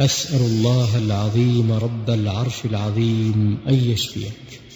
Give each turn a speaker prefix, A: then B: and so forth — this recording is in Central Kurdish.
A: أسأل الله العظيم رب العرش العظيم أن يشفيك